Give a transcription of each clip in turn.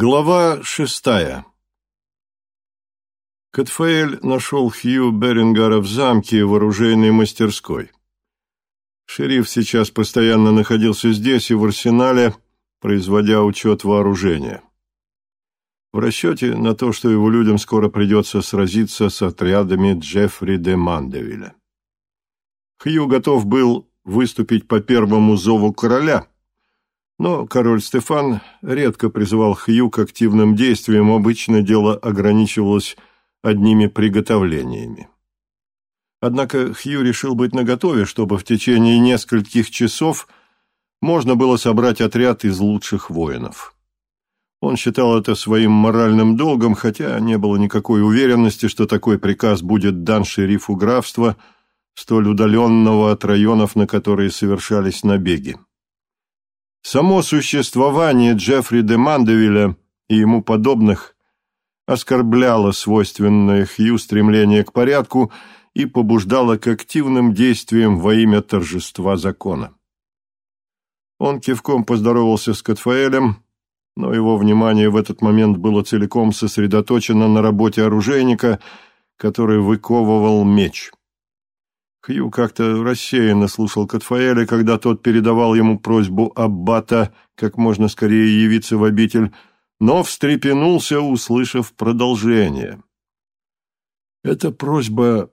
Глава шестая Катфаэль нашел Хью Берингара в замке в оружейной мастерской. Шериф сейчас постоянно находился здесь и в арсенале, производя учет вооружения. В расчете на то, что его людям скоро придется сразиться с отрядами Джеффри де Мандевиля. Хью готов был выступить по первому зову короля – но король Стефан редко призывал Хью к активным действиям, обычно дело ограничивалось одними приготовлениями. Однако Хью решил быть наготове, чтобы в течение нескольких часов можно было собрать отряд из лучших воинов. Он считал это своим моральным долгом, хотя не было никакой уверенности, что такой приказ будет дан шерифу графства, столь удаленного от районов, на которые совершались набеги. Само существование Джеффри де Мандевиля и ему подобных оскорбляло свойственное Хью стремление к порядку и побуждало к активным действиям во имя торжества закона. Он кивком поздоровался с Катфаэлем, но его внимание в этот момент было целиком сосредоточено на работе оружейника, который выковывал меч. Хью как-то рассеянно слушал Катфаэля, когда тот передавал ему просьбу Аббата как можно скорее явиться в обитель, но встрепенулся, услышав продолжение. Эта просьба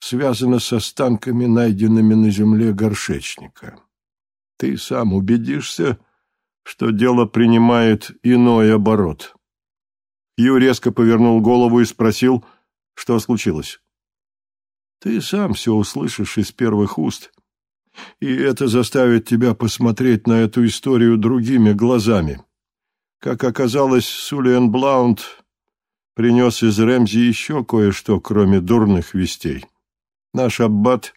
связана с останками, найденными на земле горшечника. Ты сам убедишься, что дело принимает иной оборот. Хью резко повернул голову и спросил, что случилось. Ты сам все услышишь из первых уст, и это заставит тебя посмотреть на эту историю другими глазами. Как оказалось, Сулиан Блаунд принес из Рэмзи еще кое-что, кроме дурных вестей. Наш аббат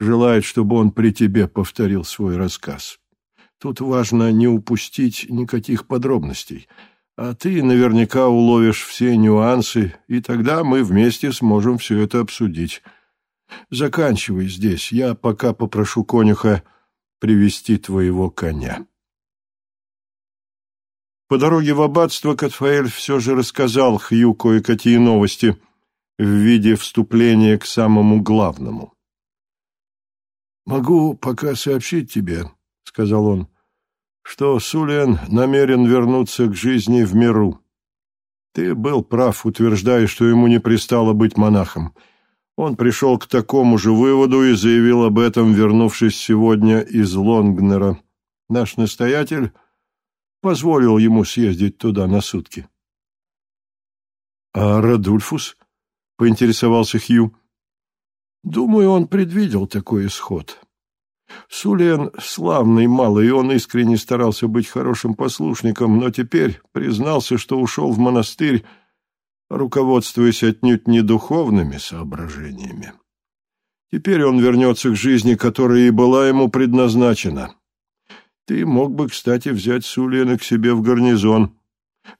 желает, чтобы он при тебе повторил свой рассказ. Тут важно не упустить никаких подробностей, а ты наверняка уловишь все нюансы, и тогда мы вместе сможем все это обсудить». Заканчивай здесь, я пока попрошу конюха привести твоего коня. По дороге в аббатство Катфаэль все же рассказал Хью кое-какие новости в виде вступления к самому главному. «Могу пока сообщить тебе», — сказал он, — «что Сулиан намерен вернуться к жизни в миру. Ты был прав, утверждая, что ему не пристало быть монахом». Он пришел к такому же выводу и заявил об этом, вернувшись сегодня из Лонгнера. Наш настоятель позволил ему съездить туда на сутки. — А Радульфус? — поинтересовался Хью. — Думаю, он предвидел такой исход. Сулиан славный малый, и он искренне старался быть хорошим послушником, но теперь признался, что ушел в монастырь, руководствуясь отнюдь не духовными соображениями. Теперь он вернется к жизни, которая и была ему предназначена. Ты мог бы, кстати, взять Сулиана к себе в гарнизон,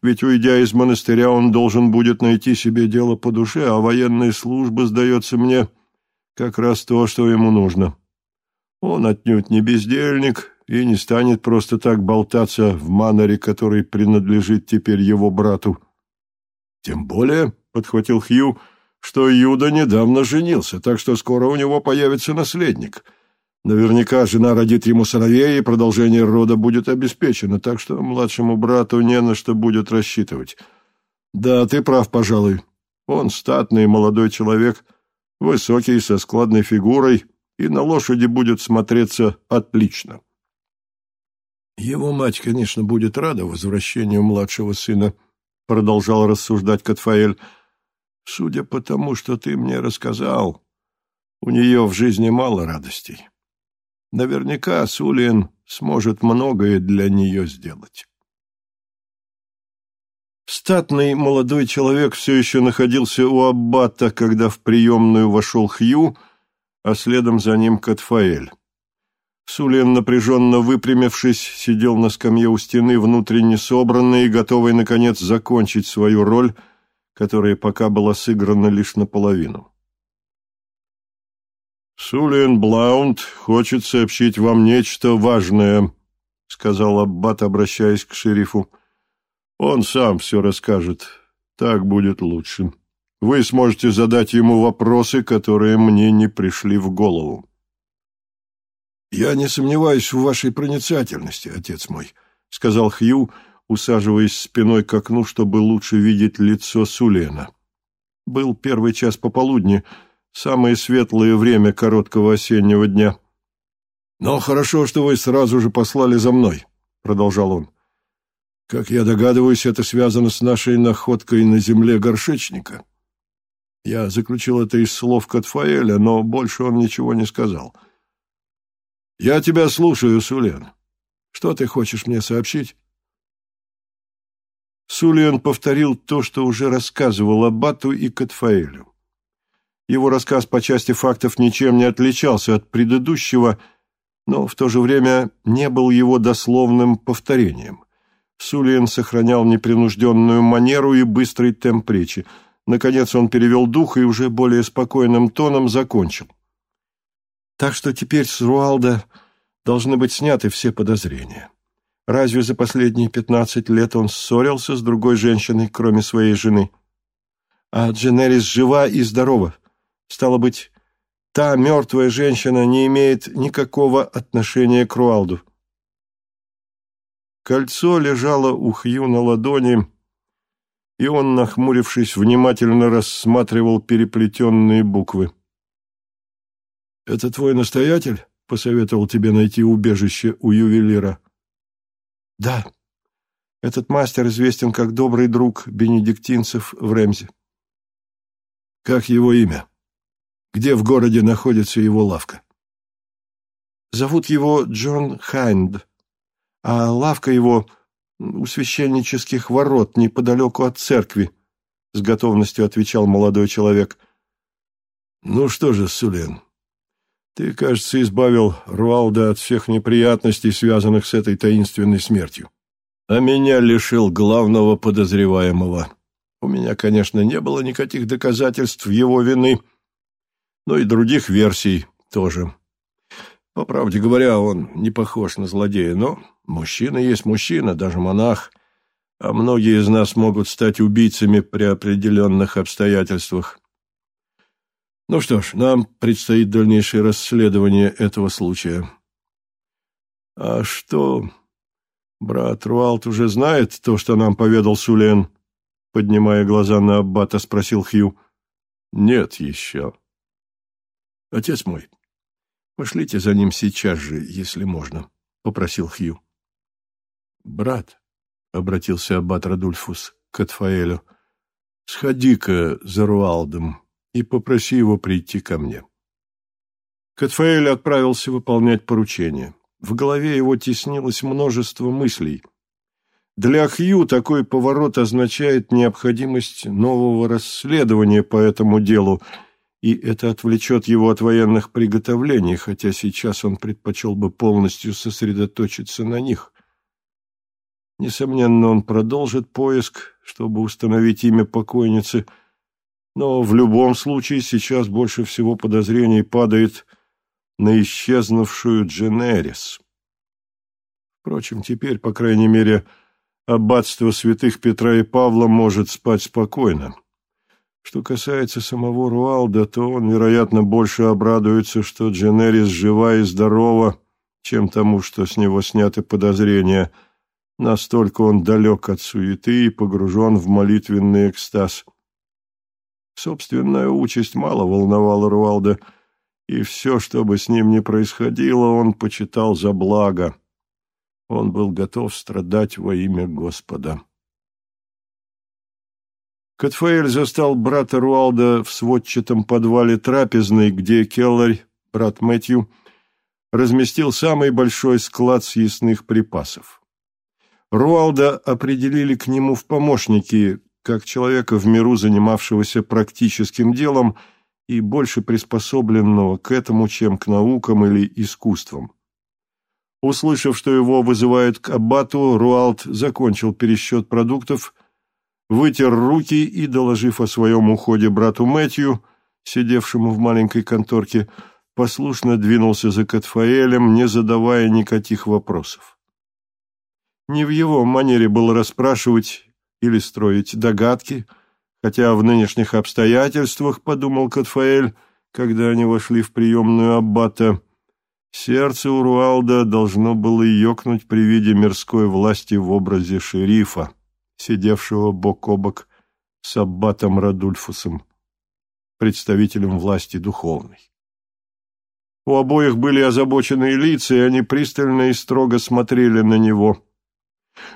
ведь, уйдя из монастыря, он должен будет найти себе дело по душе, а военная служба, сдается мне, как раз то, что ему нужно. Он отнюдь не бездельник и не станет просто так болтаться в маноре, который принадлежит теперь его брату. Тем более, — подхватил Хью, — что Юда недавно женился, так что скоро у него появится наследник. Наверняка жена родит ему сыновей, и продолжение рода будет обеспечено, так что младшему брату не на что будет рассчитывать. Да, ты прав, пожалуй. Он статный молодой человек, высокий, со складной фигурой, и на лошади будет смотреться отлично. Его мать, конечно, будет рада возвращению младшего сына, —— продолжал рассуждать Катфаэль, — «судя по тому, что ты мне рассказал, у нее в жизни мало радостей. Наверняка Сулиен сможет многое для нее сделать». Статный молодой человек все еще находился у аббата, когда в приемную вошел Хью, а следом за ним Катфаэль. Сулиан, напряженно выпрямившись, сидел на скамье у стены, внутренне собранный и готовый, наконец, закончить свою роль, которая пока была сыграна лишь наполовину. «Сулиан Блаунд хочет сообщить вам нечто важное», — сказал Аббат, обращаясь к шерифу. Он сам все расскажет. Так будет лучше. Вы сможете задать ему вопросы, которые мне не пришли в голову. «Я не сомневаюсь в вашей проницательности, отец мой», — сказал Хью, усаживаясь спиной к окну, чтобы лучше видеть лицо Сулена. Был первый час пополудни, самое светлое время короткого осеннего дня. «Но хорошо, что вы сразу же послали за мной», — продолжал он. «Как я догадываюсь, это связано с нашей находкой на земле горшечника». Я заключил это из слов Катфаэля, но больше он ничего не сказал. «Я тебя слушаю, Сулен. Что ты хочешь мне сообщить?» Сулиан повторил то, что уже рассказывал Аббату и Катфаэлю. Его рассказ по части фактов ничем не отличался от предыдущего, но в то же время не был его дословным повторением. Сулиан сохранял непринужденную манеру и быстрый темп речи. Наконец он перевел дух и уже более спокойным тоном закончил. Так что теперь с Руалда должны быть сняты все подозрения. Разве за последние пятнадцать лет он ссорился с другой женщиной, кроме своей жены? А Дженерис жива и здорова. Стало быть, та мертвая женщина не имеет никакого отношения к Руалду. Кольцо лежало у Хью на ладони, и он, нахмурившись, внимательно рассматривал переплетенные буквы. «Это твой настоятель?» — посоветовал тебе найти убежище у ювелира. Да, этот мастер известен как добрый друг бенедиктинцев в Ремзе. Как его имя? Где в городе находится его лавка? Зовут его Джон Хайнд, а лавка его у священнических ворот неподалеку от церкви, с готовностью отвечал молодой человек. Ну что же, Сулен, ты, кажется, избавил Руалда от всех неприятностей, связанных с этой таинственной смертью. А меня лишил главного подозреваемого. У меня, конечно, не было никаких доказательств его вины, но и других версий тоже. По правде говоря, он не похож на злодея, но мужчина есть мужчина, даже монах, а многие из нас могут стать убийцами при определенных обстоятельствах. Ну что ж, нам предстоит дальнейшее расследование этого случая. А что... Брат Руалт уже знает то, что нам поведал Сулен? Поднимая глаза на Аббата, спросил Хью. Нет еще. Отец мой, пошлите за ним сейчас же, если можно, попросил Хью. Брат, обратился Аббат Радульфус к Атфаэлю, сходи-ка за Руалдом и попроси его прийти ко мне. Катфаэль отправился выполнять поручение. В голове его теснилось множество мыслей. Для Хью такой поворот означает необходимость нового расследования по этому делу, и это отвлечет его от военных приготовлений, хотя сейчас он предпочел бы полностью сосредоточиться на них. Несомненно, он продолжит поиск, чтобы установить имя покойницы – но в любом случае сейчас больше всего подозрений падает на исчезнувшую Дженерис. Впрочем, теперь, по крайней мере, аббатство святых Петра и Павла может спать спокойно. Что касается самого Руалда, то он, вероятно, больше обрадуется, что Дженерис жива и здорова, чем тому, что с него сняты подозрения. Настолько он далек от суеты и погружен в молитвенный экстаз. Собственная участь мало волновала Руалда, и все, что бы с ним ни происходило, он почитал за благо. Он был готов страдать во имя Господа. Катфаэль застал брата Руалда в сводчатом подвале трапезной, где Келларь, брат Мэтью, разместил самый большой склад съестных припасов. Руалда определили к нему в помощники, как человека в миру, занимавшегося практическим делом и больше приспособленного к этому, чем к наукам или искусствам. Услышав, что его вызывают к аббату, Руалт закончил пересчет продуктов, вытер руки и, доложив о своем уходе брату Мэтью, сидевшему в маленькой конторке, послушно двинулся за Катфаэлем, не задавая никаких вопросов. Не в его манере было расспрашивать или строить догадки, хотя в нынешних обстоятельствах, подумал Катфаэль, когда они вошли в приемную аббата, сердце у Руалда должно было ёкнуть при виде мирской власти в образе шерифа, сидевшего бок о бок с аббатом Радульфусом, представителем власти духовной. У обоих были озабоченные лица, и они пристально и строго смотрели на него.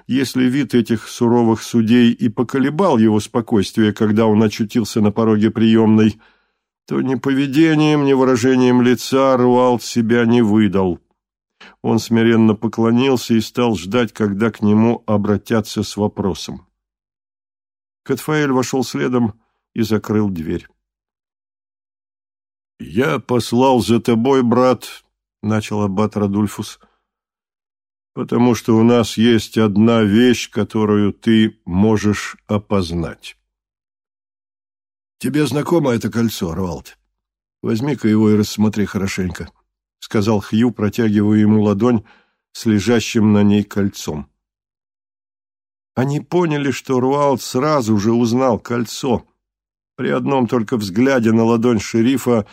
Если вид этих суровых судей и поколебал его спокойствие, когда он очутился на пороге приемной, то ни поведением, ни выражением лица Руалд себя не выдал. Он смиренно поклонился и стал ждать, когда к нему обратятся с вопросом. Катфаэль вошел следом и закрыл дверь. «Я послал за тобой, брат», — начал аббат Радульфус, — «потому что у нас есть одна вещь, которую ты можешь опознать». «Тебе знакомо это кольцо, Рвалд? Возьми-ка его и рассмотри хорошенько», — сказал Хью, протягивая ему ладонь с лежащим на ней кольцом. Они поняли, что Руалд сразу же узнал кольцо. При одном только взгляде на ладонь шерифа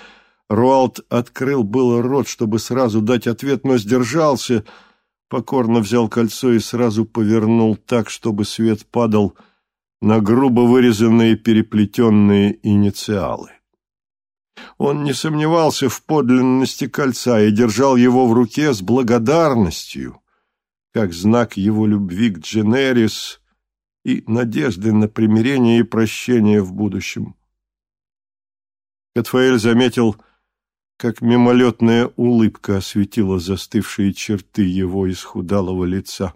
Руалд открыл было рот, чтобы сразу дать ответ, но сдержался, покорно взял кольцо и сразу повернул так, чтобы свет падал на грубо вырезанные переплетенные инициалы. Он не сомневался в подлинности кольца и держал его в руке с благодарностью, как знак его любви к Дженерис и надежды на примирение и прощение в будущем. Катфаэль заметил, как мимолетная улыбка осветила застывшие черты его исхудалого лица.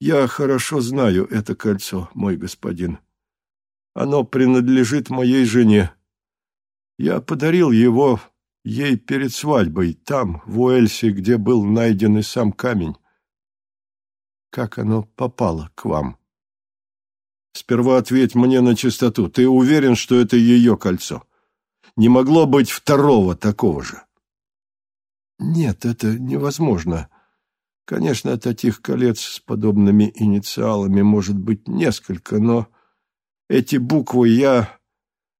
«Я хорошо знаю это кольцо, мой господин. Оно принадлежит моей жене. Я подарил его ей перед свадьбой, там, в Уэльсе, где был найден и сам камень. Как оно попало к вам? Сперва ответь мне на чистоту. Ты уверен, что это ее кольцо? Не могло быть второго такого же. Нет, это невозможно. Конечно, таких колец с подобными инициалами может быть несколько, но эти буквы я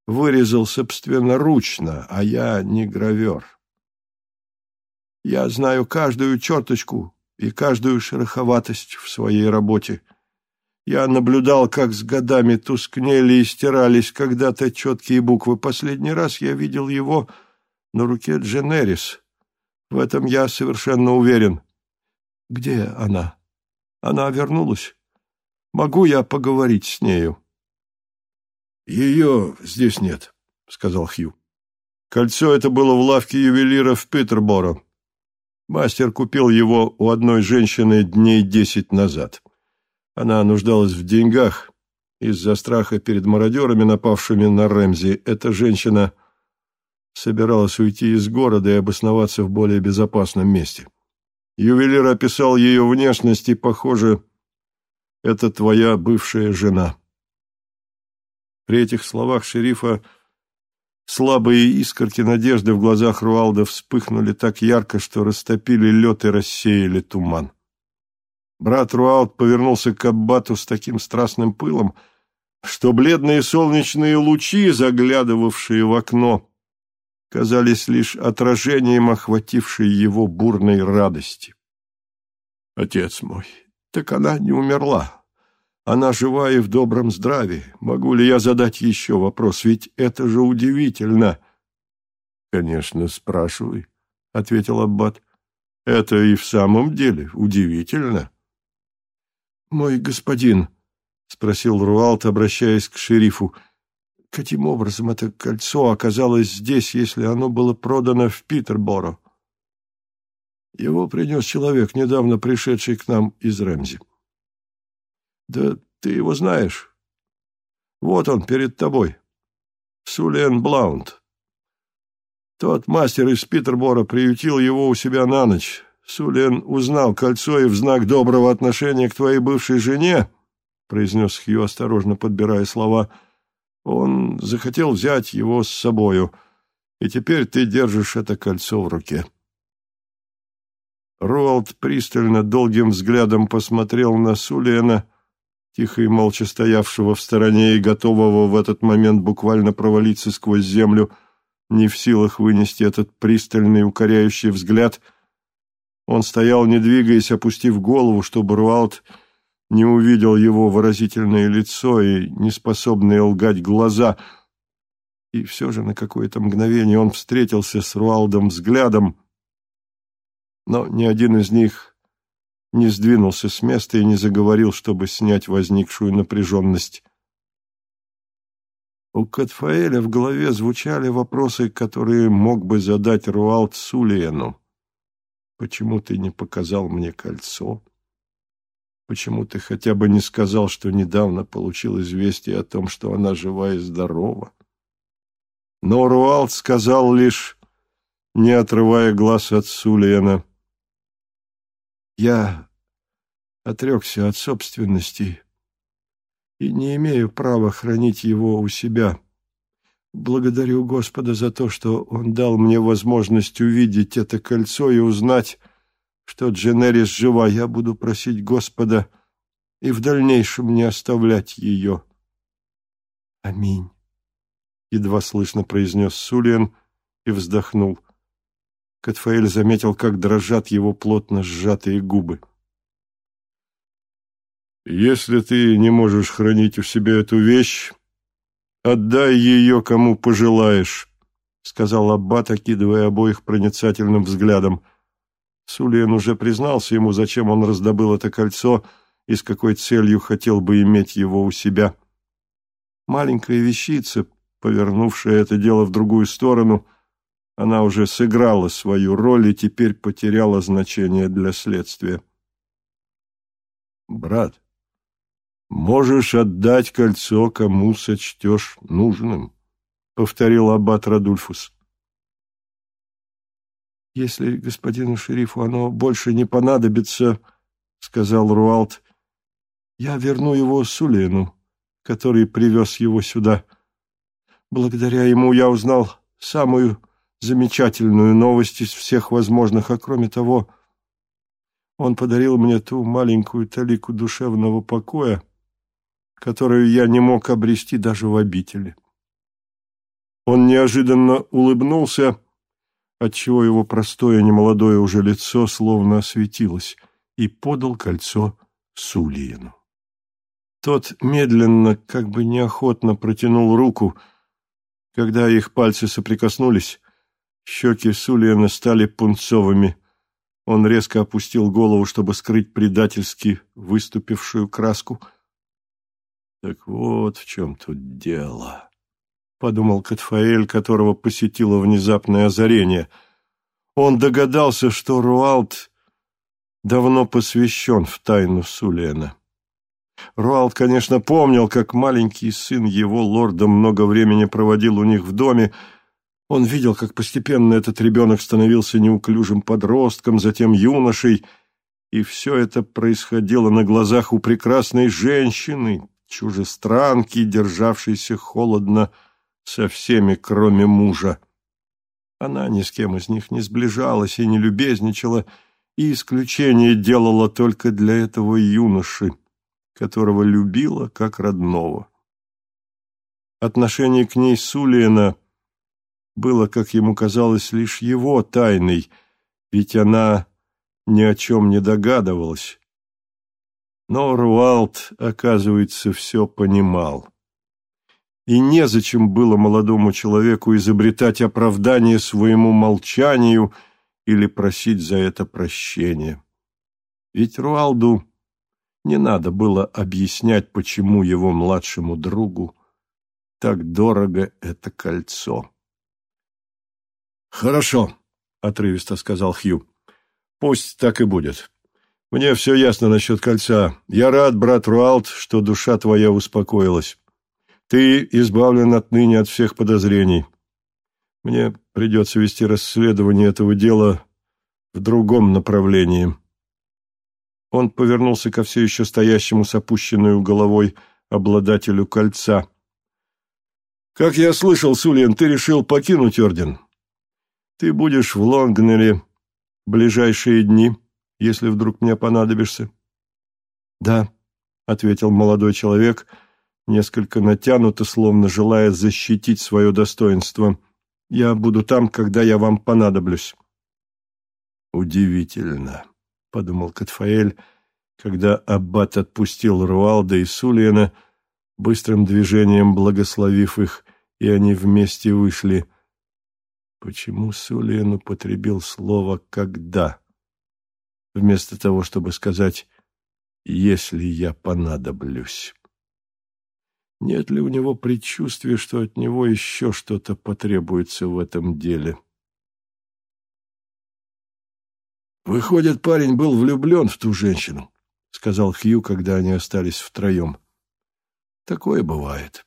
вырезал собственноручно, а я не гравер. Я знаю каждую черточку и каждую шероховатость в своей работе. Я наблюдал, как с годами тускнели и стирались когда-то четкие буквы. Последний раз я видел его на руке Дженерис. В этом я совершенно уверен. Где она? Она вернулась? Могу я поговорить с нею? Ее здесь нет, сказал Хью. Кольцо это было в лавке ювелира в Питерборо. Мастер купил его у одной женщины дней десять назад. Она нуждалась в деньгах. Из-за страха перед мародерами, напавшими на Рэмзи, эта женщина собиралась уйти из города и обосноваться в более безопасном месте. Ювелир описал ее внешность, и, похоже, это твоя бывшая жена. При этих словах шерифа слабые искорки надежды в глазах Руалда вспыхнули так ярко, что растопили лед и рассеяли туман. Брат Руалд повернулся к Аббату с таким страстным пылом, что бледные солнечные лучи, заглядывавшие в окно, казались лишь отражением охватившей его бурной радости. «Отец мой, так она не умерла. Она жива и в добром здравии. Могу ли я задать еще вопрос? Ведь это же удивительно!» «Конечно, спрашивай», — ответил Аббат. «Это и в самом деле удивительно». «Мой господин», — спросил Руалт, обращаясь к шерифу, — «каким образом это кольцо оказалось здесь, если оно было продано в Питерборо?» Его принес человек, недавно пришедший к нам из Рэмзи. Да ты его знаешь. Вот он перед тобой. Сулиан Блаунд. Тот мастер из Питербора приютил его у себя на ночь. Сулиан узнал кольцо и в знак доброго отношения к твоей бывшей жене, произнес Хью, осторожно подбирая слова, он захотел взять его с собою, и теперь ты держишь это кольцо в руке. Руалд пристально долгим взглядом посмотрел на Сулиена, тихо и молча стоявшего в стороне и готового в этот момент буквально провалиться сквозь землю, не в силах вынести этот пристальный укоряющий взгляд. Он стоял, не двигаясь, опустив голову, чтобы Руалд не увидел его выразительное лицо и неспособные лгать глаза. И все же на какое-то мгновение он встретился с Руалдом взглядом, но ни один из них не сдвинулся с места и не заговорил, чтобы снять возникшую напряженность. У Катфаэля в голове звучали вопросы, которые мог бы задать Руалд Сулиену. «Почему ты не показал мне кольцо? Почему ты хотя бы не сказал, что недавно получил известие о том, что она жива и здорова?» Но Руалд сказал лишь, не отрывая глаз от Сулиена, «Я отрекся от собственности и не имею права хранить его у себя. Благодарю Господа за то, что Он дал мне возможность увидеть это кольцо и узнать, что Дженерис жива. Я буду просить Господа и в дальнейшем не оставлять ее. Аминь. Едва слышно произнес Сулиан и вздохнул. Катфаэль заметил, как дрожат его плотно сжатые губы. Если ты не можешь хранить у себя эту вещь, отдай ее кому пожелаешь, — сказал Аббат, окидывая обоих проницательным взглядом. Сулиен уже признался ему, зачем он раздобыл это кольцо и с какой целью хотел бы иметь его у себя. Маленькая вещица, повернувшая это дело в другую сторону, она уже сыграла свою роль и теперь потеряла значение для следствия. «Брат», «Можешь отдать кольцо, кому сочтешь нужным», — повторил аббат Радульфус. «Если господину шерифу оно больше не понадобится, — сказал Руалт, — я верну его Сулейну, который привез его сюда. Благодаря ему я узнал самую замечательную новость из всех возможных, а кроме того, он подарил мне ту маленькую талику душевного покоя, которую я не мог обрести даже в обители. Он неожиданно улыбнулся, отчего его простое немолодое уже лицо словно осветилось, и подал кольцо Сулиину. Тот медленно, как бы неохотно протянул руку. Когда их пальцы соприкоснулись, щеки Сулиена стали пунцовыми. Он резко опустил голову, чтобы скрыть предательски выступившую краску — так вот в чем тут дело, — подумал Катфаэль, которого посетило внезапное озарение. Он догадался, что Руалд давно посвящен в тайну Сулена. Руалд, конечно, помнил, как маленький сын его, лорда, много времени проводил у них в доме. Он видел, как постепенно этот ребенок становился неуклюжим подростком, затем юношей, и все это происходило на глазах у прекрасной женщины, чужестранки, державшейся холодно со всеми, кроме мужа. Она ни с кем из них не сближалась и не любезничала, и исключение делала только для этого юноши, которого любила как родного. Отношение к ней Сулиена было, как ему казалось, лишь его тайной, ведь она ни о чем не догадывалась. Но Руалт, оказывается, все понимал. И незачем было молодому человеку изобретать оправдание своему молчанию или просить за это прощения. Ведь Руалду не надо было объяснять, почему его младшему другу так дорого это кольцо. «Хорошо», — отрывисто сказал Хью. «Пусть так и будет. Мне все ясно насчет кольца. Я рад, брат Руалт, что душа твоя успокоилась. Ты избавлен отныне от всех подозрений. Мне придется вести расследование этого дела в другом направлении. Он повернулся ко все еще стоящему с опущенной головой обладателю кольца. «Как я слышал, Сулиен, ты решил покинуть орден. Ты будешь в Лонгнере ближайшие дни». Если вдруг мне понадобишься?» «Да», — ответил молодой человек, несколько натянуто, словно желая защитить свое достоинство. «Я буду там, когда я вам понадоблюсь». «Удивительно», — подумал Катфаэль, когда аббат отпустил Руалда и Сулиена, быстрым движением благословив их, и они вместе вышли. Почему Сулиен употребил слово «когда», вместо того, чтобы сказать «если я понадоблюсь»? Нет ли у него предчувствия, что от него еще что-то потребуется в этом деле? «Выходит, парень был влюблен в ту женщину», — сказал Хью, когда они остались втроем. «Такое бывает.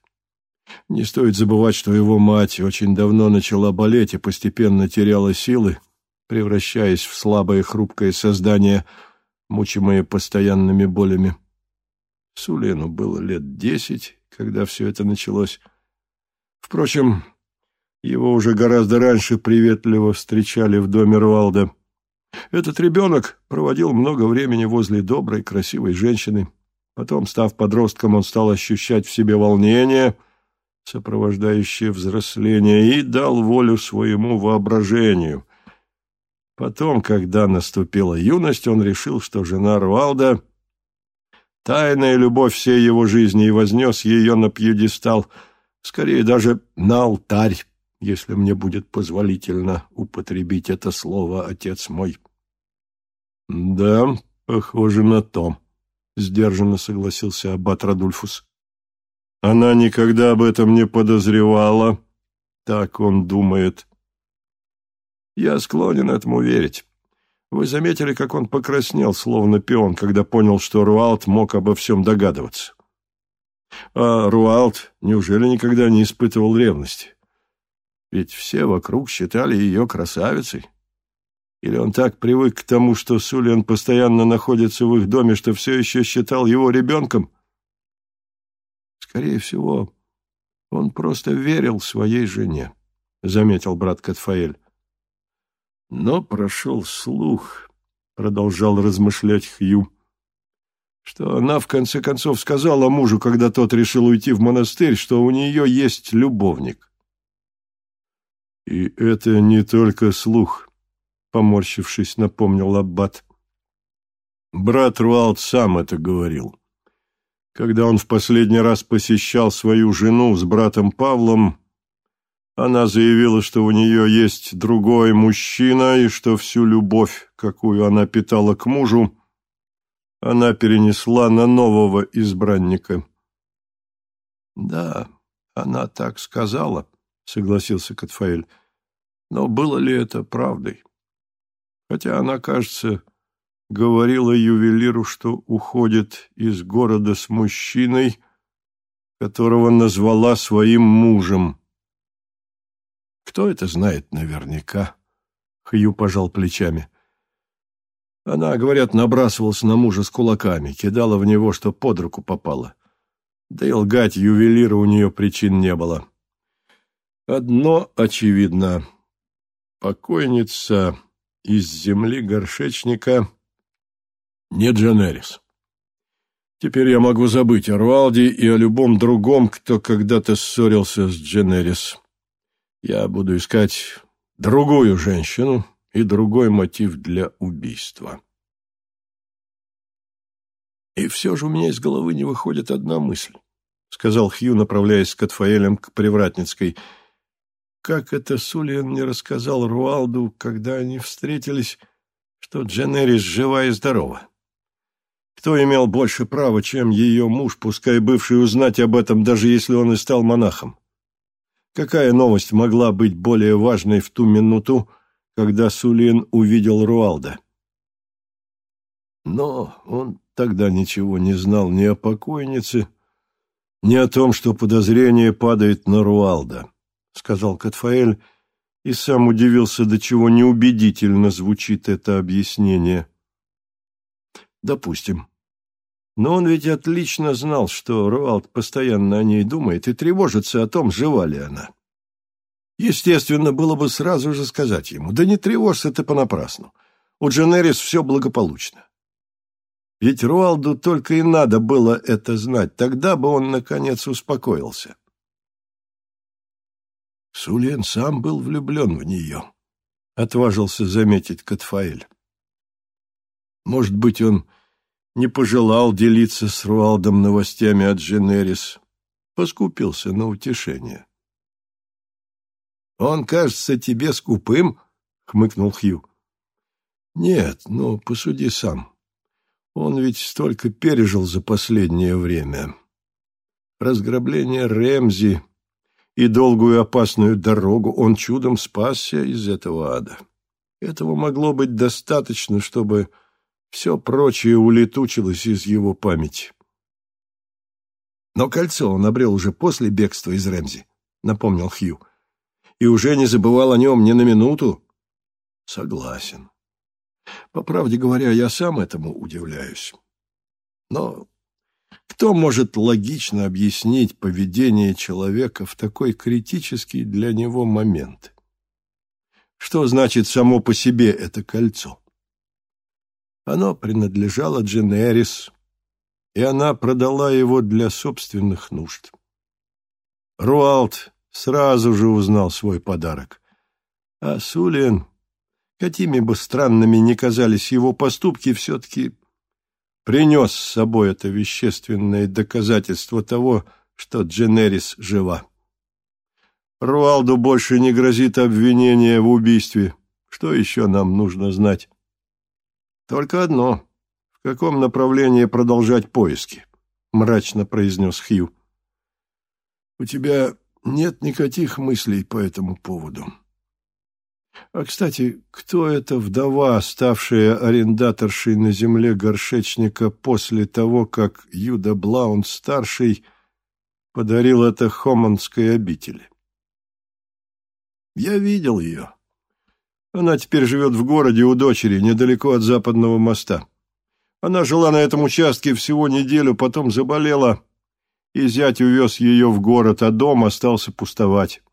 Не стоит забывать, что его мать очень давно начала болеть и постепенно теряла силы, превращаясь в слабое хрупкое создание, мучимое постоянными болями. Сулину было лет десять, когда все это началось. Впрочем, его уже гораздо раньше приветливо встречали в доме Руалда. Этот ребенок проводил много времени возле доброй, красивой женщины. Потом, став подростком, он стал ощущать в себе волнение, сопровождающее взросление, и дал волю своему воображению. Потом, когда наступила юность, он решил, что жена Руалда — тайная любовь всей его жизни, и вознес ее на пьедестал, скорее даже на алтарь если мне будет позволительно употребить это слово, отец мой. — Да, похоже на то, — сдержанно согласился аббат Радульфус. Она никогда об этом не подозревала, так он думает. Я склонен этому верить. Вы заметили, как он покраснел, словно пион, когда понял, что Руалт мог обо всем догадываться. А Руалт неужели никогда не испытывал ревности? Ведь все вокруг считали ее красавицей. Или он так привык к тому, что Сулиан постоянно находится в их доме, что все еще считал его ребенком? Скорее всего, он просто верил своей жене, — заметил брат Катфаэль. Но прошел слух, — продолжал размышлять Хью, — что она в конце концов сказала мужу, когда тот решил уйти в монастырь, что у нее есть любовник. «И это не только слух», — поморщившись, напомнил Аббат. «Брат Руалд сам это говорил. Когда он в последний раз посещал свою жену с братом Павлом, она заявила, что у нее есть другой мужчина и что всю любовь, какую она питала к мужу, она перенесла на нового избранника». «Да, она так сказала», — согласился Катфаэль. Но было ли это правдой? Хотя она, кажется, говорила ювелиру, что уходит из города с мужчиной, которого назвала своим мужем. Кто это знает наверняка? Хью пожал плечами. Она, говорят, набрасывалась на мужа с кулаками, кидала в него, что под руку попало. Да и лгать ювелира у нее причин не было. Одно очевидно. Покойница из земли горшечника не Дженерис. Теперь я могу забыть о Руалде и о любом другом, кто когда-то ссорился с Дженерис. Я буду искать другую женщину и другой мотив для убийства. И все же у меня из головы не выходит одна мысль, — сказал Хью, направляясь с Катфаэлем к Привратницкой — как это Сулиан не рассказал Руалду, когда они встретились, что Дженерис жива и здорова. Кто имел больше права, чем ее муж, пускай бывший узнать об этом, даже если он и стал монахом? Какая новость могла быть более важной в ту минуту, когда Сулиан увидел Руалда? Но он тогда ничего не знал ни о покойнице, ни о том, что подозрение падает на Руалда. — сказал Катфаэль, и сам удивился, до чего неубедительно звучит это объяснение. «Допустим. Но он ведь отлично знал, что Руалд постоянно о ней думает и тревожится о том, жива ли она. Естественно, было бы сразу же сказать ему, да не тревожься ты понапрасну. у Дженерис все благополучно. Ведь Руалду только и надо было это знать, тогда бы он, наконец, успокоился. Сулен сам был влюблен в нее, — отважился заметить Катфаэль. Может быть, он не пожелал делиться с Руалдом новостями от Дженерис, поскупился на утешение. «Он кажется тебе скупым?» — хмыкнул Хью. «Нет, но посуди сам. Он ведь столько пережил за последнее время. Разграбление Ремзи и долгую опасную дорогу он чудом спасся из этого ада. Этого могло быть достаточно, чтобы все прочее улетучилось из его памяти. Но кольцо он обрел уже после бегства из Ремзи, напомнил Хью, и уже не забывал о нем ни на минуту. Согласен. По правде говоря, я сам этому удивляюсь. Но кто может логично объяснить поведение человека в такой критический для него момент? Что значит само по себе это кольцо? Оно принадлежало Дженерис, и она продала его для собственных нужд. Руалт сразу же узнал свой подарок, а Сулиен Какими бы странными ни казались его поступки, все-таки принес с собой это вещественное доказательство того, что Дженерис жива. Руалду больше не грозит обвинение в убийстве. Что еще нам нужно знать? Только одно. В каком направлении продолжать поиски? Мрачно произнес Хью. У тебя нет никаких мыслей по этому поводу. А, кстати, кто эта вдова, ставшая арендаторшей на земле горшечника после того, как Юда Блаун-старший подарил это Хоманской обители? Я видел ее. Она теперь живет в городе у дочери, недалеко от западного моста. Она жила на этом участке всего неделю, потом заболела, и зять увез ее в город, а дом остался пустовать.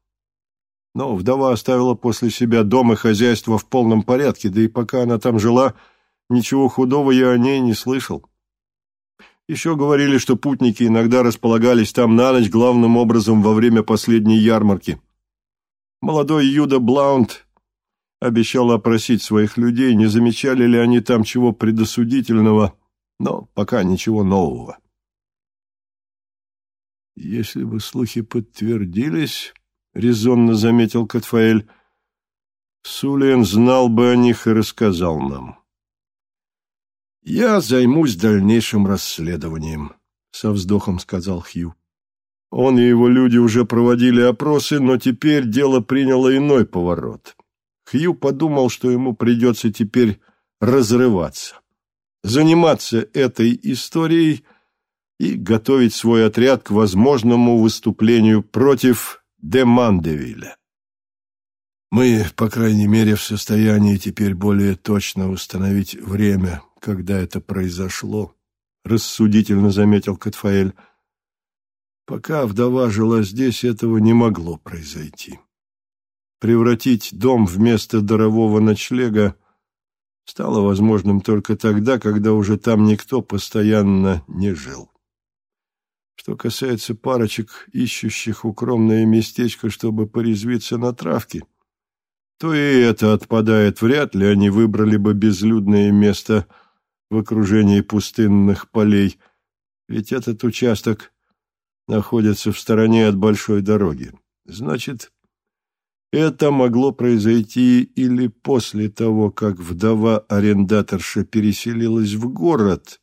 Но вдова оставила после себя дом и хозяйство в полном порядке, да и пока она там жила, ничего худого я о ней не слышал. Еще говорили, что путники иногда располагались там на ночь главным образом во время последней ярмарки. Молодой Юда Блаунд обещал опросить своих людей, не замечали ли они там чего предосудительного, но пока ничего нового. Если бы слухи подтвердились, — резонно заметил Катфаэль. Сулиен знал бы о них и рассказал нам. «Я займусь дальнейшим расследованием», — со вздохом сказал Хью. Он и его люди уже проводили опросы, но теперь дело приняло иной поворот. Хью подумал, что ему придется теперь разрываться, заниматься этой историей и готовить свой отряд к возможному выступлению против де Мандевиля. Мы, по крайней мере, в состоянии теперь более точно установить время, когда это произошло, рассудительно заметил Катфаэль. Пока вдова жила здесь, этого не могло произойти. Превратить дом вместо дарового ночлега стало возможным только тогда, когда уже там никто постоянно не жил. Что касается парочек, ищущих укромное местечко, чтобы порезвиться на травке, то и это отпадает. Вряд ли они выбрали бы безлюдное место в окружении пустынных полей, ведь этот участок находится в стороне от большой дороги. Значит, это могло произойти или после того, как вдова-арендаторша переселилась в город,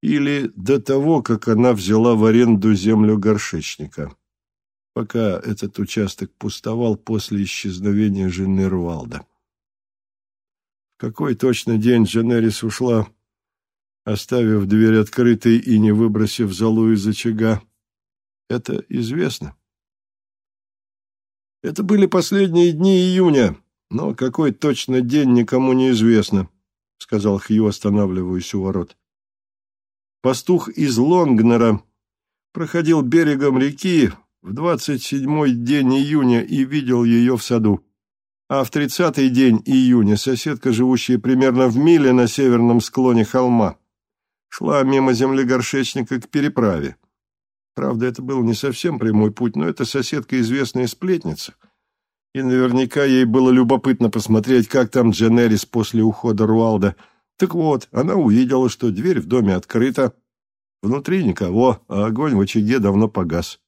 или до того, как она взяла в аренду землю горшечника, пока этот участок пустовал после исчезновения жены Руалда. В какой точно день Дженерис ушла, оставив дверь открытой и не выбросив залу из очага, это известно. Это были последние дни июня, но какой точно день никому не известно, — сказал Хью, останавливаясь у ворот. Пастух из Лонгнера проходил берегом реки в двадцать седьмой день июня и видел ее в саду. А в тридцатый день июня соседка, живущая примерно в миле на северном склоне холма, шла мимо земли горшечника к переправе. Правда, это был не совсем прямой путь, но эта соседка известная сплетница. И наверняка ей было любопытно посмотреть, как там Дженерис после ухода Руалда. Так вот, она увидела, что дверь в доме открыта, внутри никого, а огонь в очаге давно погас.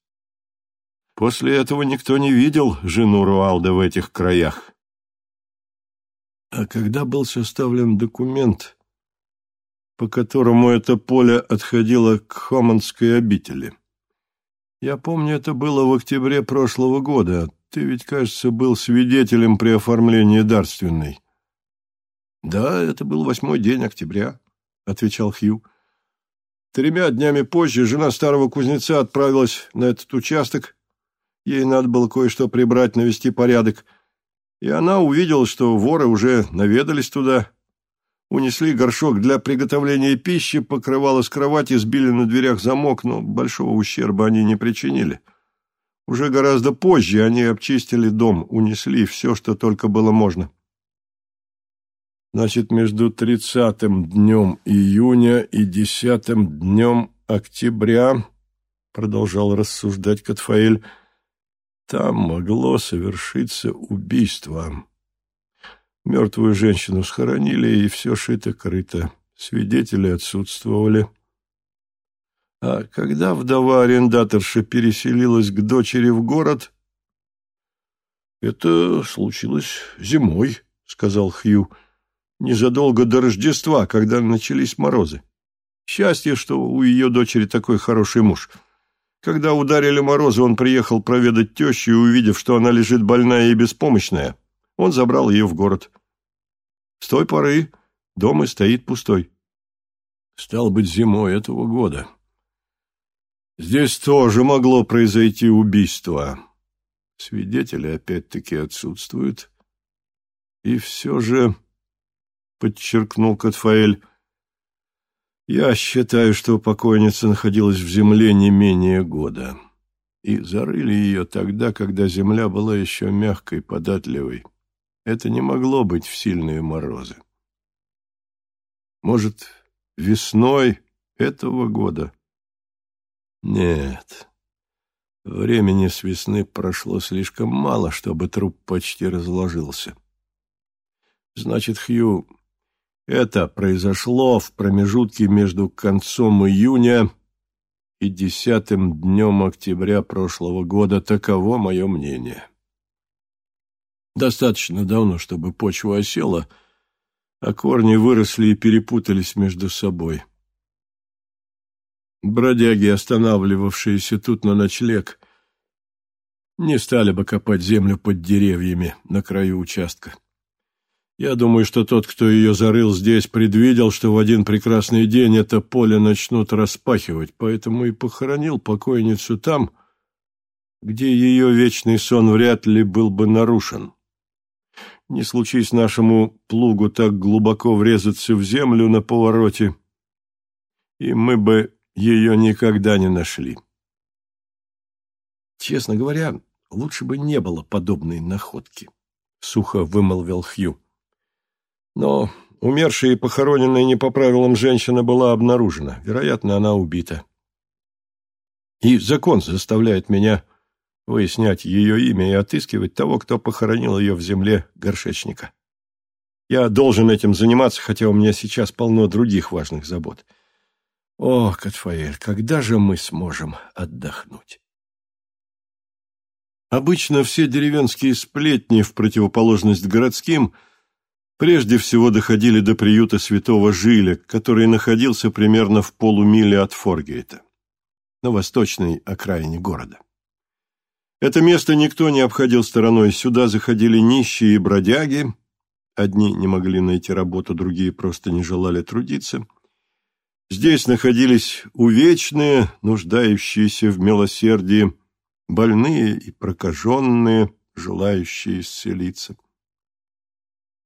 После этого никто не видел жену Руалда в этих краях. А когда был составлен документ, по которому это поле отходило к Хоманской обители? Я помню, это было в октябре прошлого года. Ты ведь, кажется, был свидетелем при оформлении дарственной. Да, это был восьмой день октября, — отвечал Хью. Тремя днями позже жена старого кузнеца отправилась на этот участок, Ей надо было кое-что прибрать, навести порядок. И она увидела, что воры уже наведались туда. Унесли горшок для приготовления пищи, покрывало с кровати, сбили на дверях замок, но большого ущерба они не причинили. Уже гораздо позже они обчистили дом, унесли все, что только было можно. Значит, между тридцатым днем июня и десятым днем октября, продолжал рассуждать Катфаэль, — там могло совершиться убийство. Мертвую женщину схоронили, и все шито-крыто. Свидетели отсутствовали. А когда вдова-арендаторша переселилась к дочери в город... — Это случилось зимой, — сказал Хью, — незадолго до Рождества, когда начались морозы. Счастье, что у ее дочери такой хороший муж — когда ударили морозы, он приехал проведать тещу и, увидев, что она лежит больная и беспомощная, он забрал ее в город. С той поры дом и стоит пустой. Стал быть, зимой этого года. Здесь тоже могло произойти убийство. Свидетели опять-таки отсутствуют. И все же, — подчеркнул Катфаэль, я считаю, что покойница находилась в земле не менее года. И зарыли ее тогда, когда земля была еще мягкой, податливой. Это не могло быть в сильные морозы. Может, весной этого года? Нет. Времени с весны прошло слишком мало, чтобы труп почти разложился. Значит, Хью это произошло в промежутке между концом июня и десятым днем октября прошлого года. Таково мое мнение. Достаточно давно, чтобы почва осела, а корни выросли и перепутались между собой. Бродяги, останавливавшиеся тут на ночлег, не стали бы копать землю под деревьями на краю участка. Я думаю, что тот, кто ее зарыл здесь, предвидел, что в один прекрасный день это поле начнут распахивать, поэтому и похоронил покойницу там, где ее вечный сон вряд ли был бы нарушен. Не случись нашему плугу так глубоко врезаться в землю на повороте, и мы бы ее никогда не нашли. Честно говоря, лучше бы не было подобной находки, — сухо вымолвил Хью. Но умершая и похороненная не по правилам женщина была обнаружена. Вероятно, она убита. И закон заставляет меня выяснять ее имя и отыскивать того, кто похоронил ее в земле горшечника. Я должен этим заниматься, хотя у меня сейчас полно других важных забот. О, Катфаэль, когда же мы сможем отдохнуть? Обычно все деревенские сплетни, в противоположность городским – прежде всего доходили до приюта святого Жиля, который находился примерно в полумиле от Форгейта, на восточной окраине города. Это место никто не обходил стороной, сюда заходили нищие и бродяги, одни не могли найти работу, другие просто не желали трудиться. Здесь находились увечные, нуждающиеся в милосердии, больные и прокаженные, желающие исцелиться.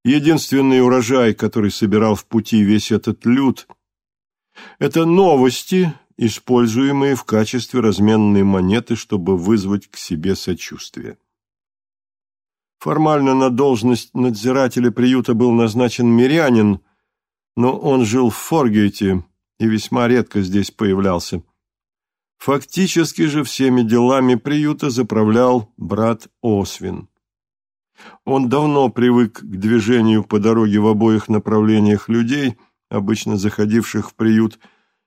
Единственный урожай, который собирал в пути весь этот люд, это новости, используемые в качестве разменной монеты, чтобы вызвать к себе сочувствие. Формально на должность надзирателя приюта был назначен мирянин, но он жил в Форгейте и весьма редко здесь появлялся. Фактически же всеми делами приюта заправлял брат Освин. Он давно привык к движению по дороге в обоих направлениях людей, обычно заходивших в приют,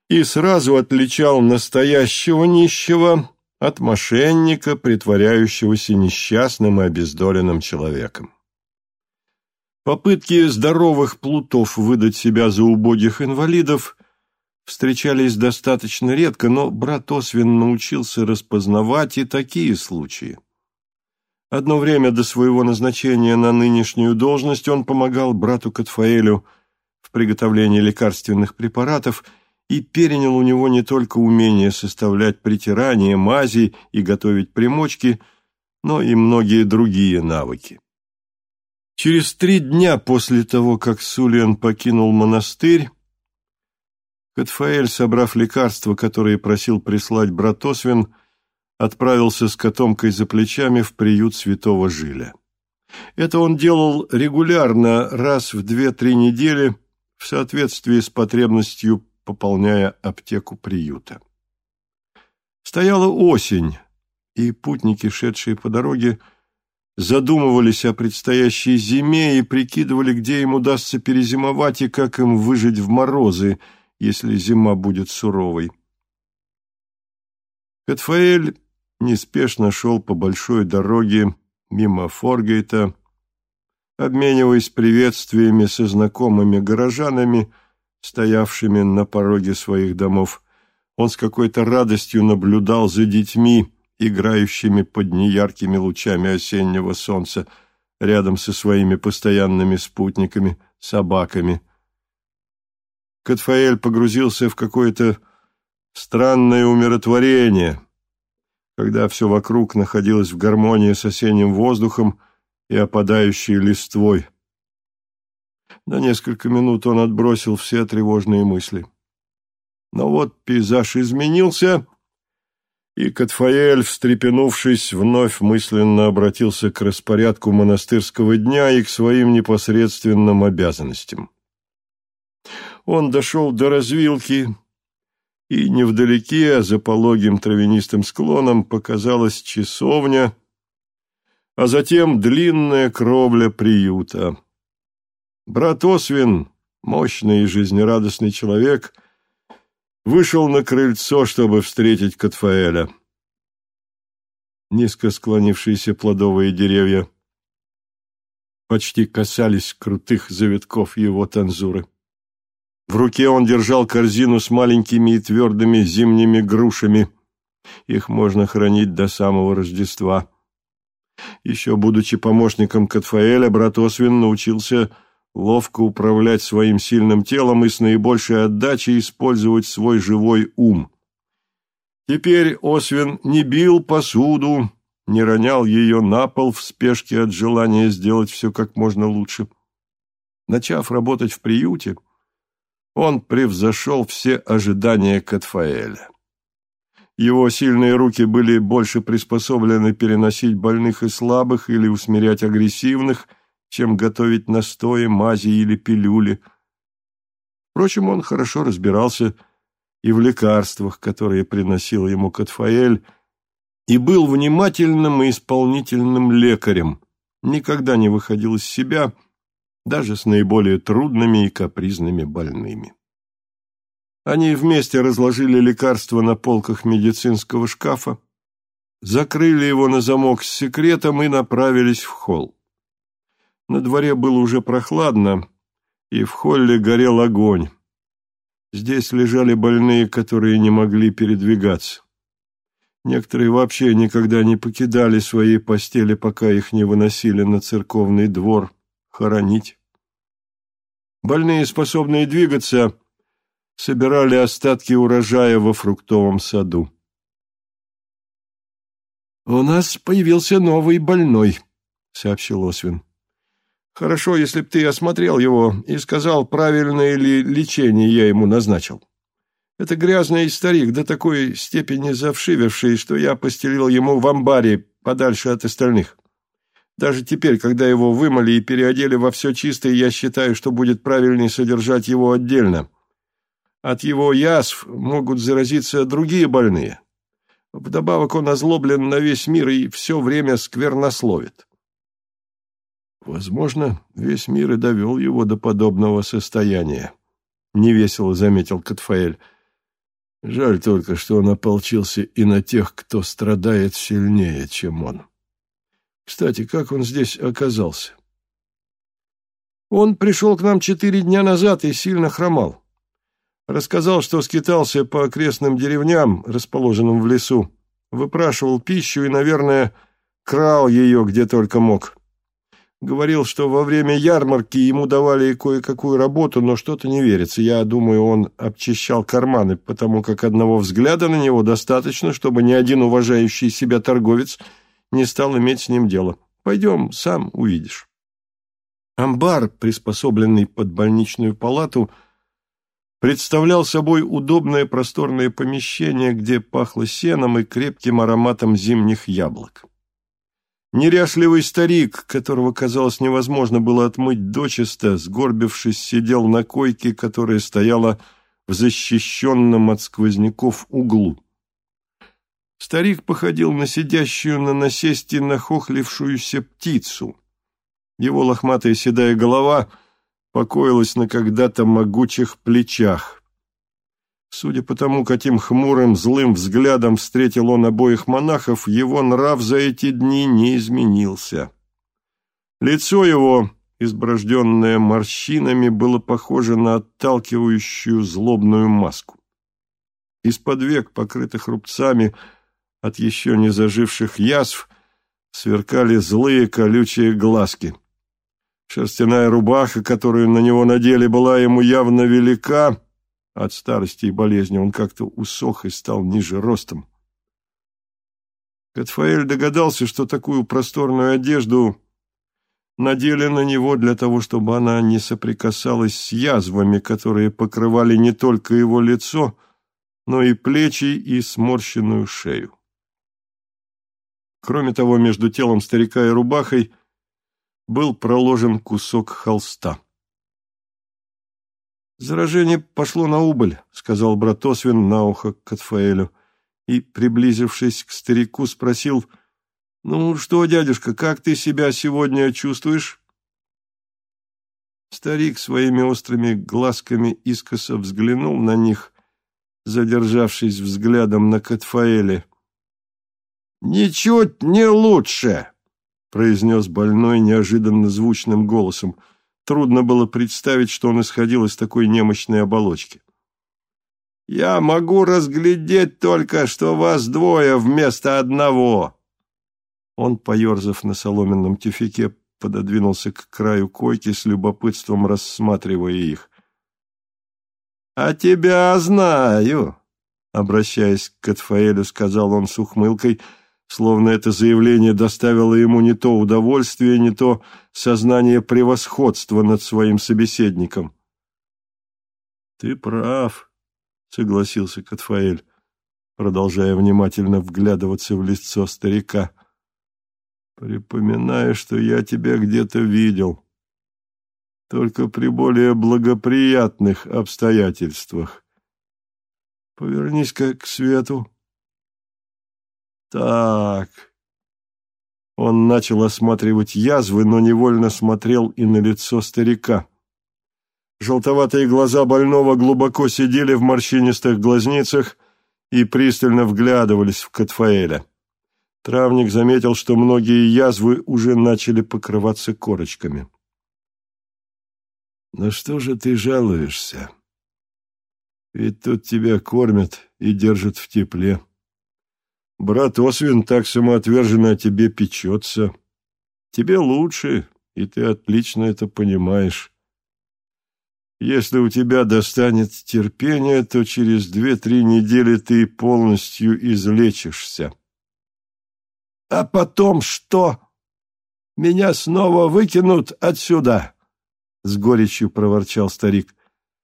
и сразу отличал настоящего нищего от мошенника, притворяющегося несчастным и обездоленным человеком. Попытки здоровых плутов выдать себя за убогих инвалидов встречались достаточно редко, но брат Освин научился распознавать и такие случаи. Одно время до своего назначения на нынешнюю должность он помогал брату Катфаэлю в приготовлении лекарственных препаратов и перенял у него не только умение составлять притирания, мази и готовить примочки, но и многие другие навыки. Через три дня после того, как Сулиан покинул монастырь, Катфаэль, собрав лекарства, которые просил прислать брат Освин, отправился с котомкой за плечами в приют святого Жиля. Это он делал регулярно, раз в две-три недели, в соответствии с потребностью, пополняя аптеку приюта. Стояла осень, и путники, шедшие по дороге, задумывались о предстоящей зиме и прикидывали, где им удастся перезимовать и как им выжить в морозы, если зима будет суровой. Катфаэль неспешно шел по большой дороге мимо Форгейта, обмениваясь приветствиями со знакомыми горожанами, стоявшими на пороге своих домов. Он с какой-то радостью наблюдал за детьми, играющими под неяркими лучами осеннего солнца, рядом со своими постоянными спутниками, собаками. Катфаэль погрузился в какое-то странное умиротворение – когда все вокруг находилось в гармонии с осенним воздухом и опадающей листвой. На несколько минут он отбросил все тревожные мысли. Но вот пейзаж изменился, и Катфаэль, встрепенувшись, вновь мысленно обратился к распорядку монастырского дня и к своим непосредственным обязанностям. Он дошел до развилки, и невдалеке, за пологим травянистым склоном, показалась часовня, а затем длинная кровля приюта. Брат Освин, мощный и жизнерадостный человек, вышел на крыльцо, чтобы встретить Катфаэля. Низко склонившиеся плодовые деревья почти касались крутых завитков его танзуры. В руке он держал корзину с маленькими и твердыми зимними грушами. Их можно хранить до самого Рождества. Еще будучи помощником Катфаэля, брат Освин научился ловко управлять своим сильным телом и с наибольшей отдачей использовать свой живой ум. Теперь Освин не бил посуду, не ронял ее на пол в спешке от желания сделать все как можно лучше. Начав работать в приюте, он превзошел все ожидания Катфаэля. Его сильные руки были больше приспособлены переносить больных и слабых или усмирять агрессивных, чем готовить настои, мази или пилюли. Впрочем, он хорошо разбирался и в лекарствах, которые приносил ему Катфаэль, и был внимательным и исполнительным лекарем, никогда не выходил из себя – даже с наиболее трудными и капризными больными. Они вместе разложили лекарства на полках медицинского шкафа, закрыли его на замок с секретом и направились в холл. На дворе было уже прохладно, и в холле горел огонь. Здесь лежали больные, которые не могли передвигаться. Некоторые вообще никогда не покидали свои постели, пока их не выносили на церковный двор хоронить. Больные, способные двигаться, собирали остатки урожая во фруктовом саду. «У нас появился новый больной», — сообщил Освин. «Хорошо, если б ты осмотрел его и сказал, правильное ли лечение я ему назначил. Это грязный старик, до такой степени завшививший, что я постелил ему в амбаре подальше от остальных. Даже теперь, когда его вымыли и переодели во все чистое, я считаю, что будет правильнее содержать его отдельно. От его язв могут заразиться другие больные. Вдобавок он озлоблен на весь мир и все время сквернословит. Возможно, весь мир и довел его до подобного состояния, — невесело заметил Катфаэль. Жаль только, что он ополчился и на тех, кто страдает сильнее, чем он. Кстати, как он здесь оказался? Он пришел к нам четыре дня назад и сильно хромал. Рассказал, что скитался по окрестным деревням, расположенным в лесу, выпрашивал пищу и, наверное, крал ее где только мог. Говорил, что во время ярмарки ему давали кое-какую работу, но что-то не верится. Я думаю, он обчищал карманы, потому как одного взгляда на него достаточно, чтобы ни один уважающий себя торговец – не стал иметь с ним дело. Пойдем, сам увидишь. Амбар, приспособленный под больничную палату, представлял собой удобное просторное помещение, где пахло сеном и крепким ароматом зимних яблок. Неряшливый старик, которого, казалось, невозможно было отмыть дочисто, сгорбившись, сидел на койке, которая стояла в защищенном от сквозняков углу. Старик походил на сидящую на насесте нахохлившуюся птицу. Его лохматая седая голова покоилась на когда-то могучих плечах. Судя по тому, каким хмурым, злым взглядом встретил он обоих монахов, его нрав за эти дни не изменился. Лицо его, изброжденное морщинами, было похоже на отталкивающую злобную маску. Из-под век, покрытых рубцами, от еще не заживших язв сверкали злые колючие глазки. Шерстяная рубаха, которую на него надели, была ему явно велика. От старости и болезни он как-то усох и стал ниже ростом. Катфаэль догадался, что такую просторную одежду надели на него для того, чтобы она не соприкасалась с язвами, которые покрывали не только его лицо, но и плечи и сморщенную шею. Кроме того, между телом старика и рубахой был проложен кусок холста. «Заражение пошло на убыль», — сказал брат Освин на ухо Катфаэлю, и, приблизившись к старику, спросил, «Ну что, дядюшка, как ты себя сегодня чувствуешь?» Старик своими острыми глазками искоса взглянул на них, задержавшись взглядом на Катфаэле. «Ничуть не лучше!» — произнес больной неожиданно звучным голосом. Трудно было представить, что он исходил из такой немощной оболочки. «Я могу разглядеть только, что вас двое вместо одного!» Он, поерзав на соломенном тюфике, пододвинулся к краю койки с любопытством, рассматривая их. «А тебя знаю!» Обращаясь к Катфаэлю, сказал он с ухмылкой — словно это заявление доставило ему не то удовольствие, не то сознание превосходства над своим собеседником. «Ты прав», — согласился Катфаэль, продолжая внимательно вглядываться в лицо старика. «Припоминаю, что я тебя где-то видел, только при более благоприятных обстоятельствах. Повернись-ка к свету». Так. Он начал осматривать язвы, но невольно смотрел и на лицо старика. Желтоватые глаза больного глубоко сидели в морщинистых глазницах и пристально вглядывались в Катфаэля. Травник заметил, что многие язвы уже начали покрываться корочками. «На что же ты жалуешься? Ведь тут тебя кормят и держат в тепле. Брат Освин так самоотверженно о тебе печется. Тебе лучше, и ты отлично это понимаешь. Если у тебя достанет терпения, то через две-три недели ты полностью излечишься. — А потом что? Меня снова выкинут отсюда? — с горечью проворчал старик.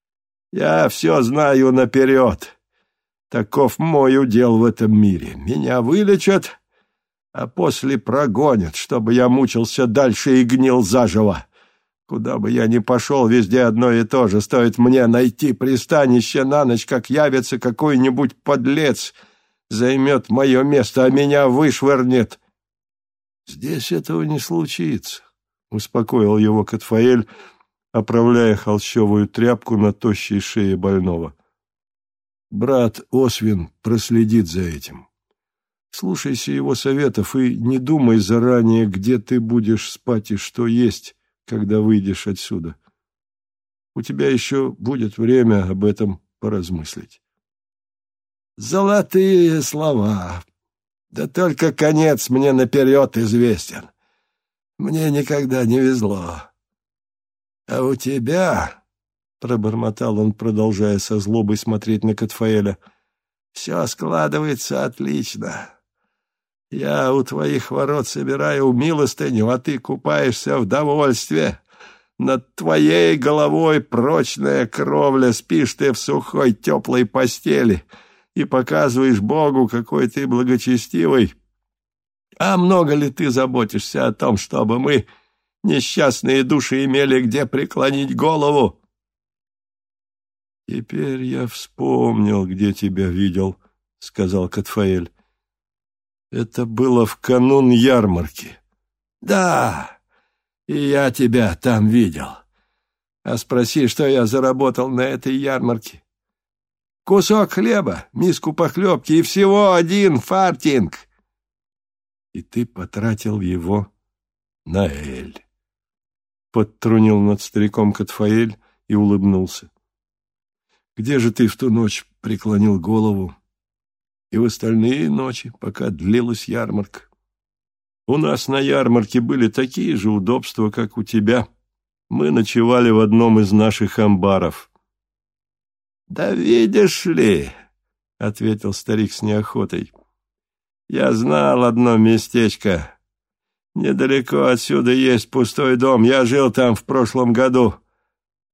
— Я все знаю наперед. Таков мой удел в этом мире. Меня вылечат, а после прогонят, чтобы я мучился дальше и гнил заживо. Куда бы я ни пошел, везде одно и то же. Стоит мне найти пристанище на ночь, как явится какой-нибудь подлец, займет мое место, а меня вышвырнет. — Здесь этого не случится, — успокоил его Катфаэль, оправляя холщовую тряпку на тощей шее больного. — Брат Освин проследит за этим. Слушайся его советов и не думай заранее, где ты будешь спать и что есть когда выйдешь отсюда. У тебя еще будет время об этом поразмыслить. Золотые слова. Да только конец мне наперед известен. Мне никогда не везло. А у тебя, — пробормотал он, продолжая со злобой смотреть на Катфаэля, — все складывается отлично. Я у твоих ворот собираю милостыню, а ты купаешься в довольстве. Над твоей головой прочная кровля, спишь ты в сухой теплой постели и показываешь Богу, какой ты благочестивый. А много ли ты заботишься о том, чтобы мы, несчастные души, имели где преклонить голову? «Теперь я вспомнил, где тебя видел», — сказал Катфаэль. Это было в канун ярмарки. Да, и я тебя там видел. А спроси, что я заработал на этой ярмарке. Кусок хлеба, миску похлебки и всего один фартинг. И ты потратил его на Эль. Подтрунил над стариком Катфаэль и улыбнулся. Где же ты в ту ночь преклонил голову и в остальные ночи, пока длилась ярмарка. У нас на ярмарке были такие же удобства, как у тебя. Мы ночевали в одном из наших амбаров. — Да видишь ли, — ответил старик с неохотой, — я знал одно местечко. Недалеко отсюда есть пустой дом. Я жил там в прошлом году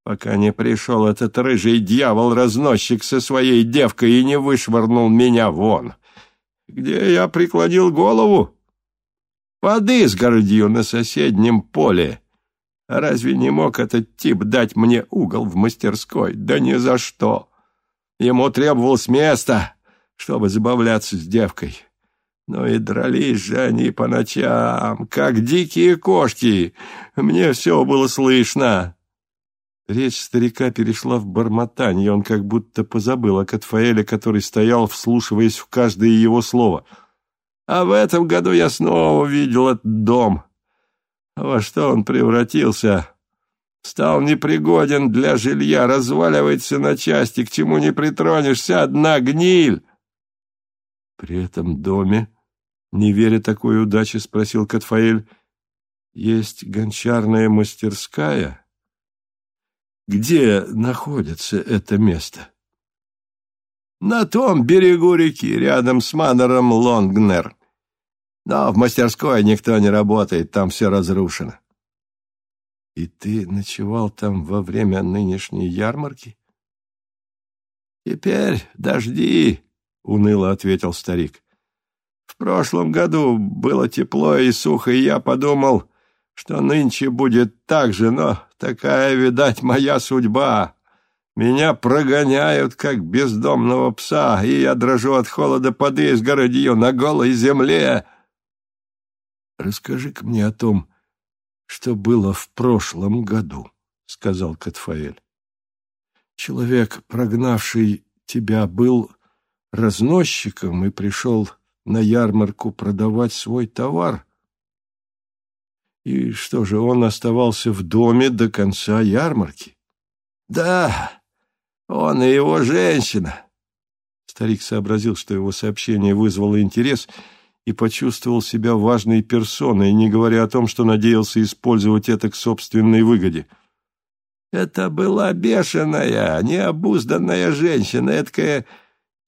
пока не пришел этот рыжий дьявол-разносчик со своей девкой и не вышвырнул меня вон. Где я преклонил голову? Под изгородью на соседнем поле. разве не мог этот тип дать мне угол в мастерской? Да ни за что. Ему требовалось место, чтобы забавляться с девкой. Но и дрались же они по ночам, как дикие кошки. Мне все было слышно. Речь старика перешла в бормотание, он как будто позабыл о Катфаэле, который стоял, вслушиваясь в каждое его слово. «А в этом году я снова видел этот дом. Во что он превратился? Стал непригоден для жилья, разваливается на части, к чему не притронешься, одна гниль!» При этом доме, не веря такой удаче, спросил Катфаэль, «Есть гончарная мастерская?» Где находится это место? На том берегу реки, рядом с манором Лонгнер. Но в мастерской никто не работает, там все разрушено. И ты ночевал там во время нынешней ярмарки? Теперь дожди, — уныло ответил старик. В прошлом году было тепло и сухо, и я подумал, что нынче будет так же, но такая, видать, моя судьба. Меня прогоняют, как бездомного пса, и я дрожу от холода под изгородью на голой земле. Расскажи-ка мне о том, что было в прошлом году, — сказал Катфаэль. Человек, прогнавший тебя, был разносчиком и пришел на ярмарку продавать свой товар — и что же, он оставался в доме до конца ярмарки? Да, он и его женщина. Старик сообразил, что его сообщение вызвало интерес, и почувствовал себя важной персоной, не говоря о том, что надеялся использовать это к собственной выгоде. Это была бешеная, необузданная женщина, эткая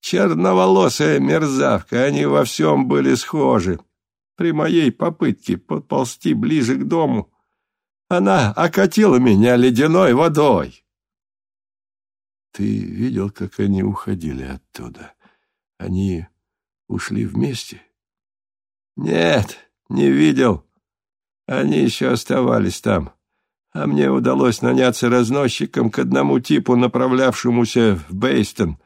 черноволосая мерзавка, они во всем были схожи при моей попытке подползти ближе к дому. Она окатила меня ледяной водой. Ты видел, как они уходили оттуда? Они ушли вместе? Нет, не видел. Они еще оставались там. А мне удалось наняться разносчиком к одному типу, направлявшемуся в Бейстон.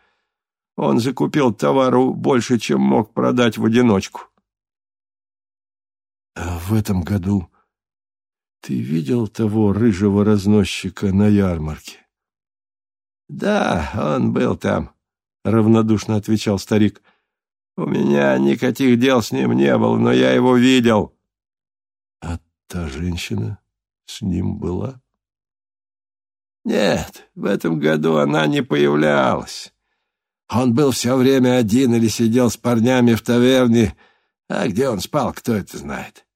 Он закупил товару больше, чем мог продать в одиночку. А в этом году ты видел того рыжего разносчика на ярмарке? Да, он был там, равнодушно отвечал старик. У меня никаких дел с ним не было, но я его видел. А та женщина с ним была? Нет, в этом году она не появлялась. Он был все время один или сидел с парнями в таверне, а где он спал, кто это знает.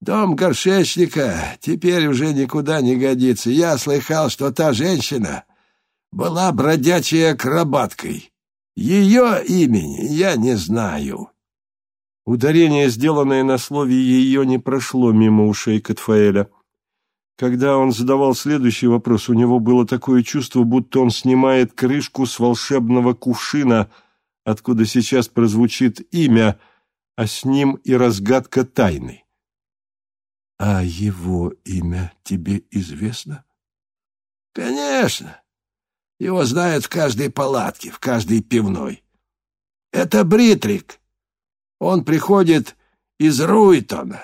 Дом горшечника теперь уже никуда не годится. Я слыхал, что та женщина была бродячей акробаткой. Ее имени я не знаю. Ударение, сделанное на слове «ее», не прошло мимо ушей Катфаэля. Когда он задавал следующий вопрос, у него было такое чувство, будто он снимает крышку с волшебного кувшина, откуда сейчас прозвучит имя, а с ним и разгадка тайны. «А его имя тебе известно?» «Конечно. Его знают в каждой палатке, в каждой пивной. Это Бритрик. Он приходит из Руйтона,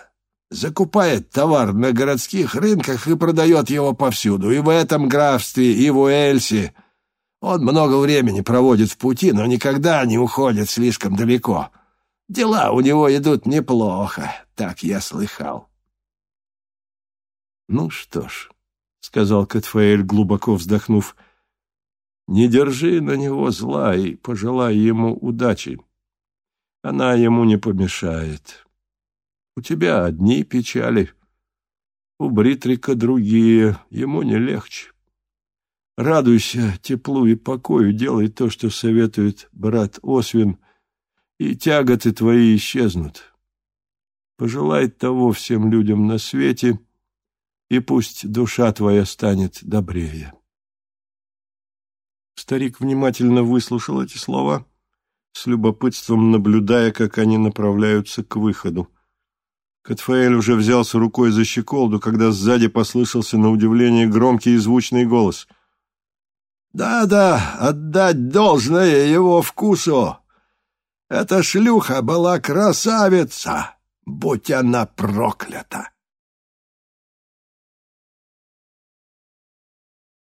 закупает товар на городских рынках и продает его повсюду, и в этом графстве, и в Уэльсе. Он много времени проводит в пути, но никогда не уходит слишком далеко. Дела у него идут неплохо, так я слыхал. «Ну что ж», — сказал Катфаэль, глубоко вздохнув, — «не держи на него зла и пожелай ему удачи. Она ему не помешает. У тебя одни печали, у Бритрика другие, ему не легче. Радуйся теплу и покою, делай то, что советует брат Освин, и тяготы твои исчезнут. Пожелай того всем людям на свете — и пусть душа твоя станет добрее. Старик внимательно выслушал эти слова, с любопытством наблюдая, как они направляются к выходу. Катфаэль уже взялся рукой за щеколду, когда сзади послышался на удивление громкий и звучный голос. «Да-да, отдать должное его вкусу! Эта шлюха была красавица, будь она проклята!»